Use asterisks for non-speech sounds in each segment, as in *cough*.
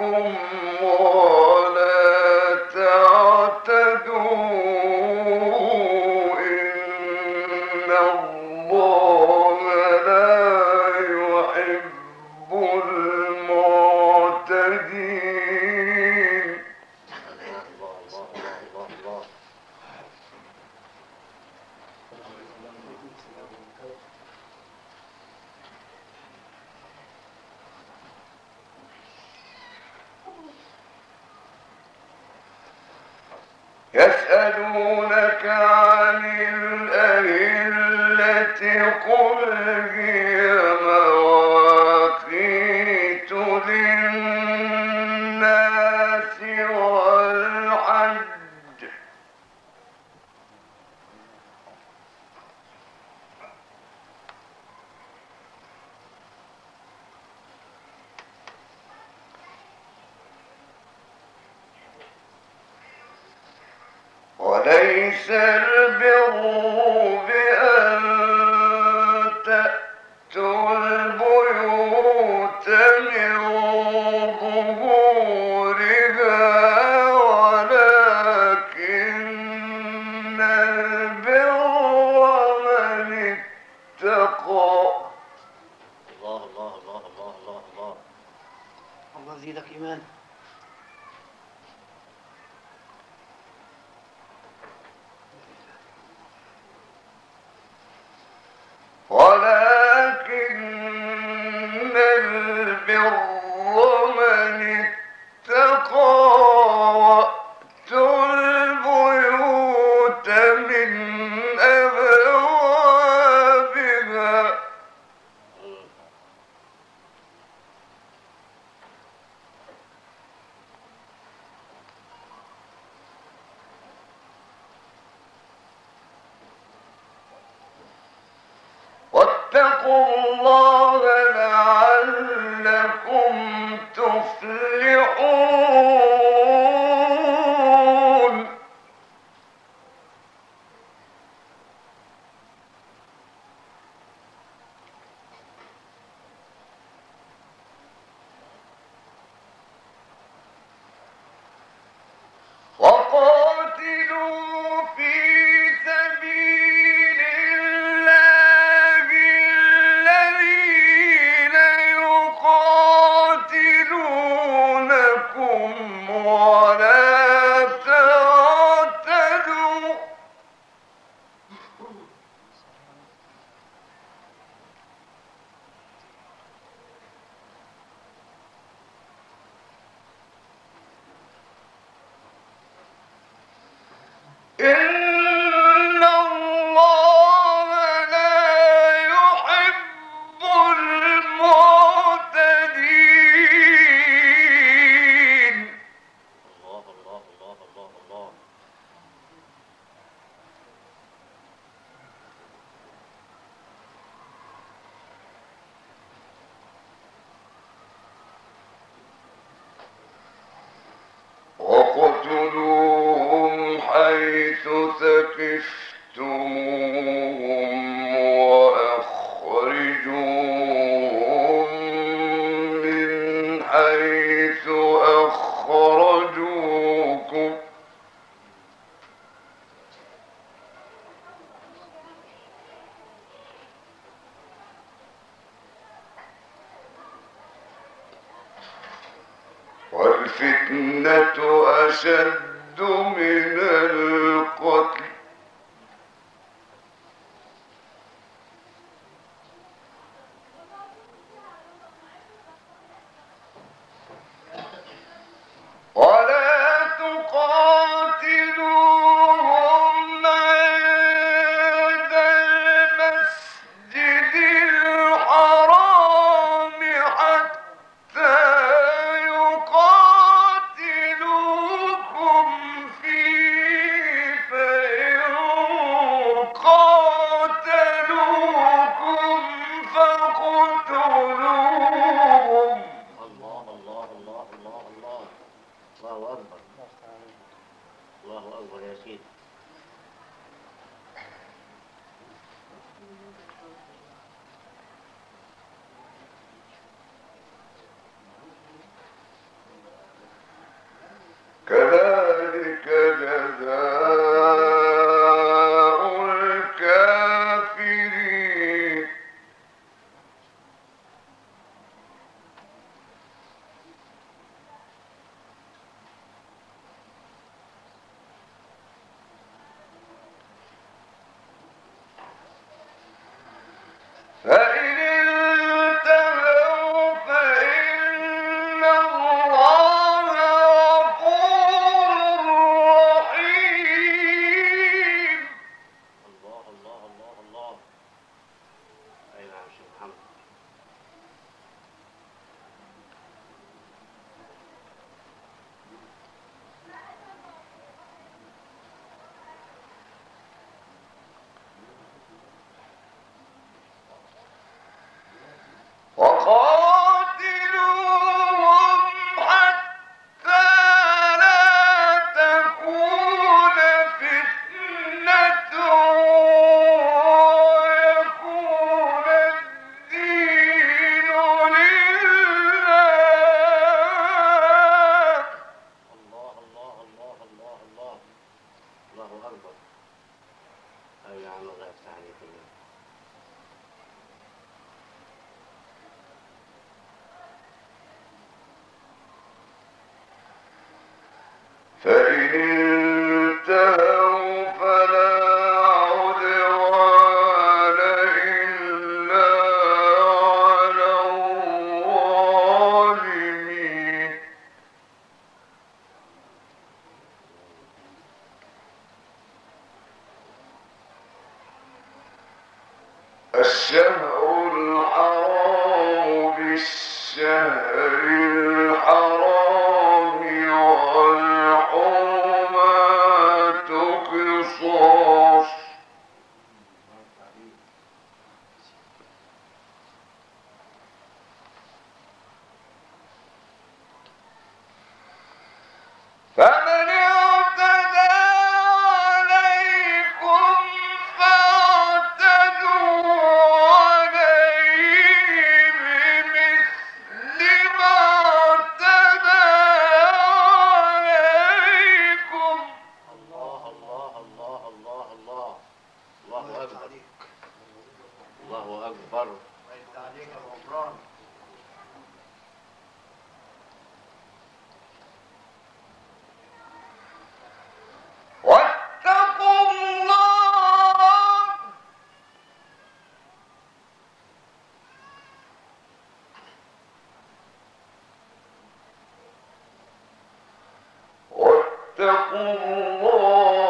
يقاتلونكم ليس البر تفلحون إن *laughs* والفتنة أشد من القتل. بالشهر الله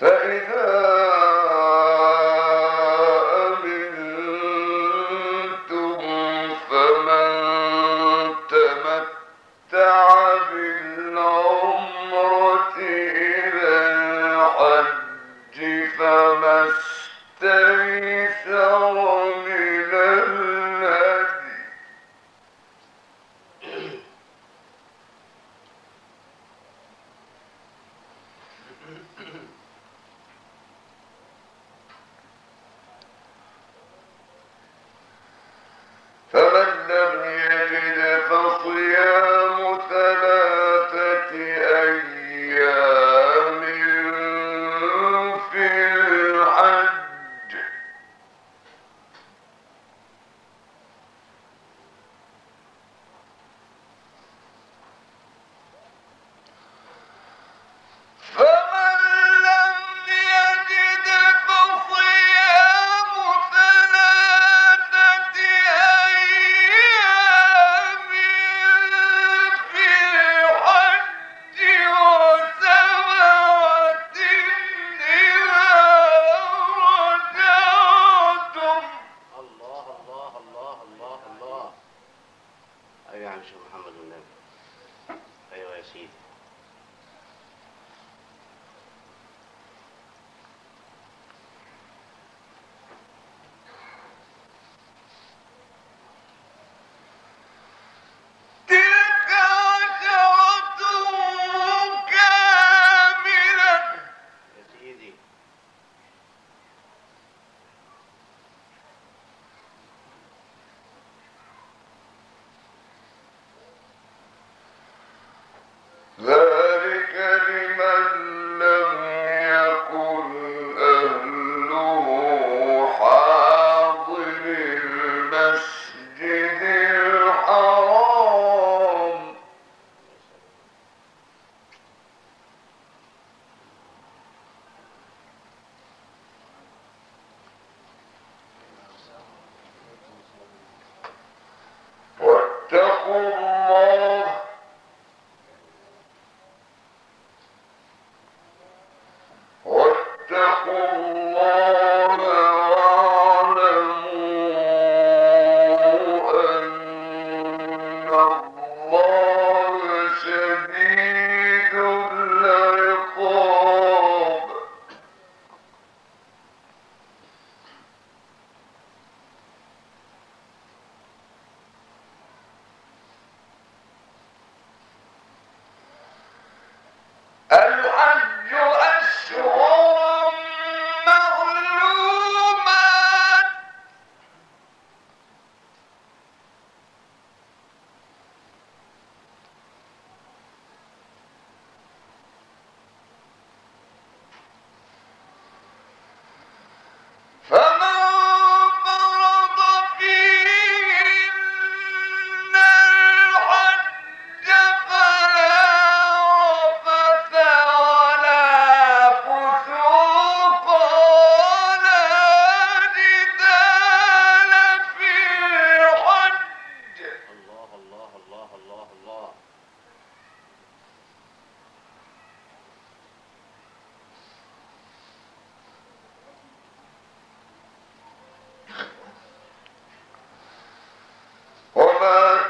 فإذا أمنتم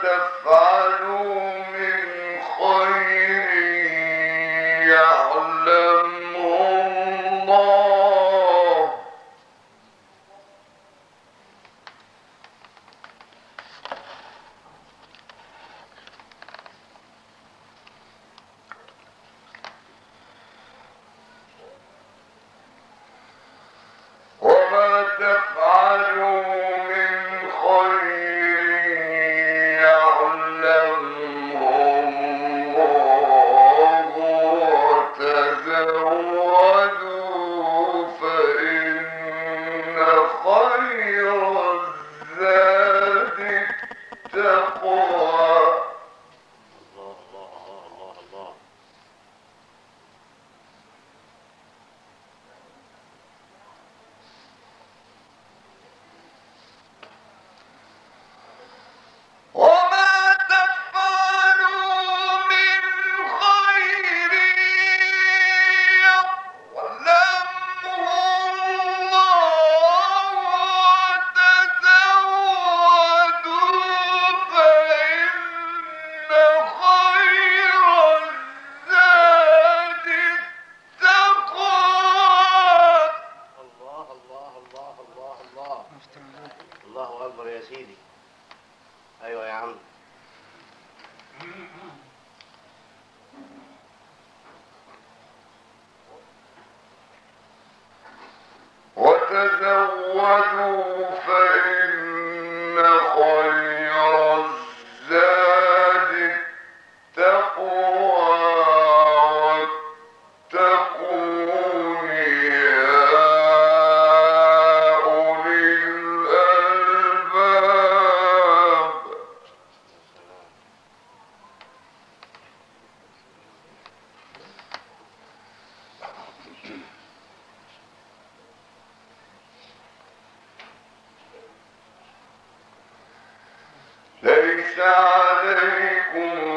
وما اشتركوا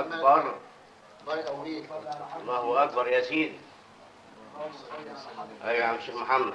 اکبر. الله اكبر ياسين سيدي اي يا شيخ محمد.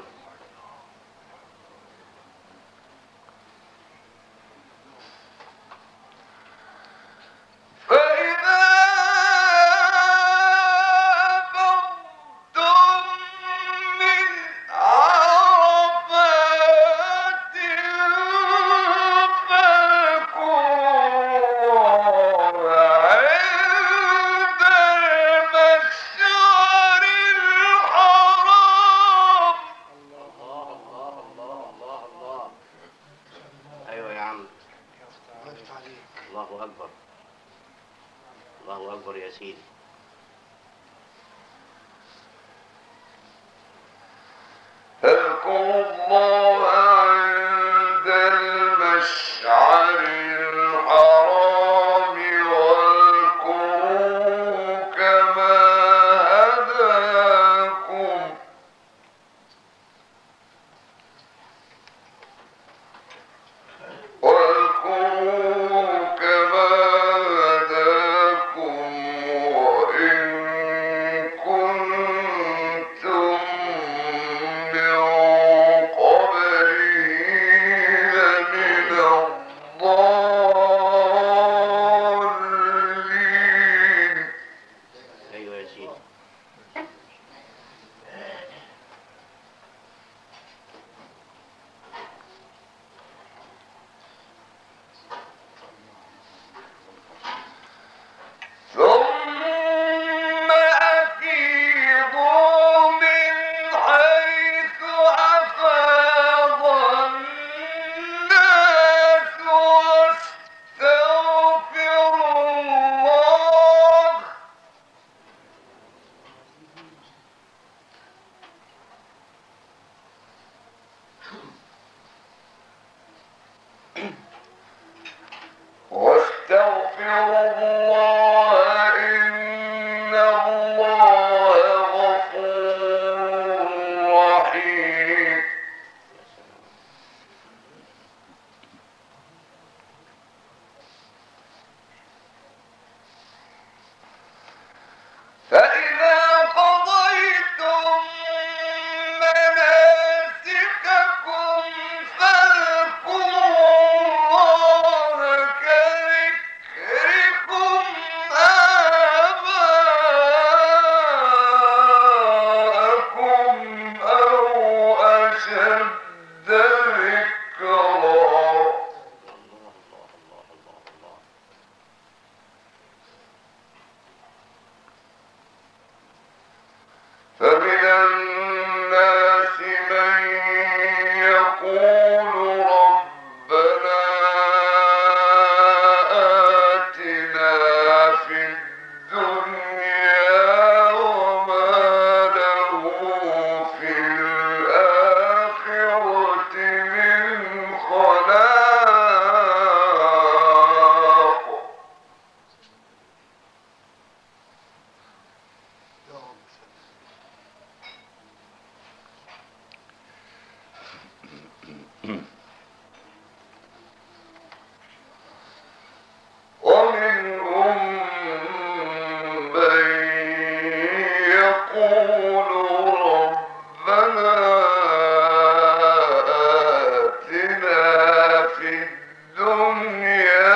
الدنيا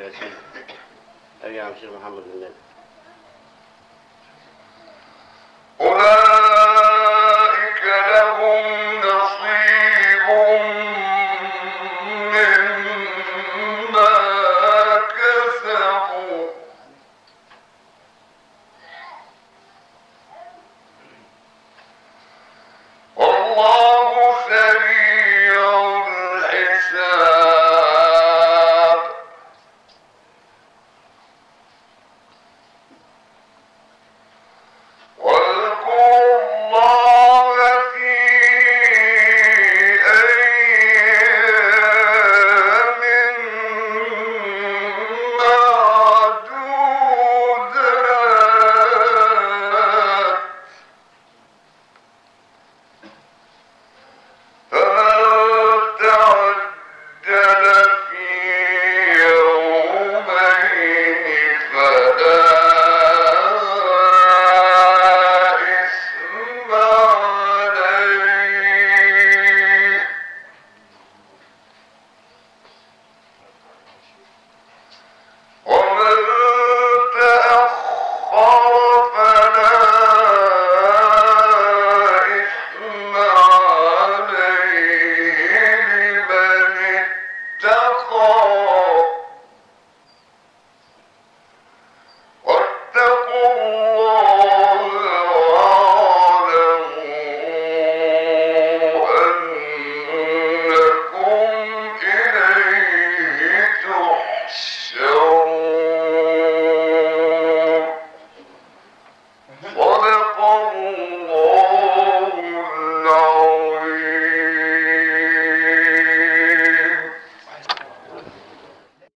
الله أيام شيخ محمد النبي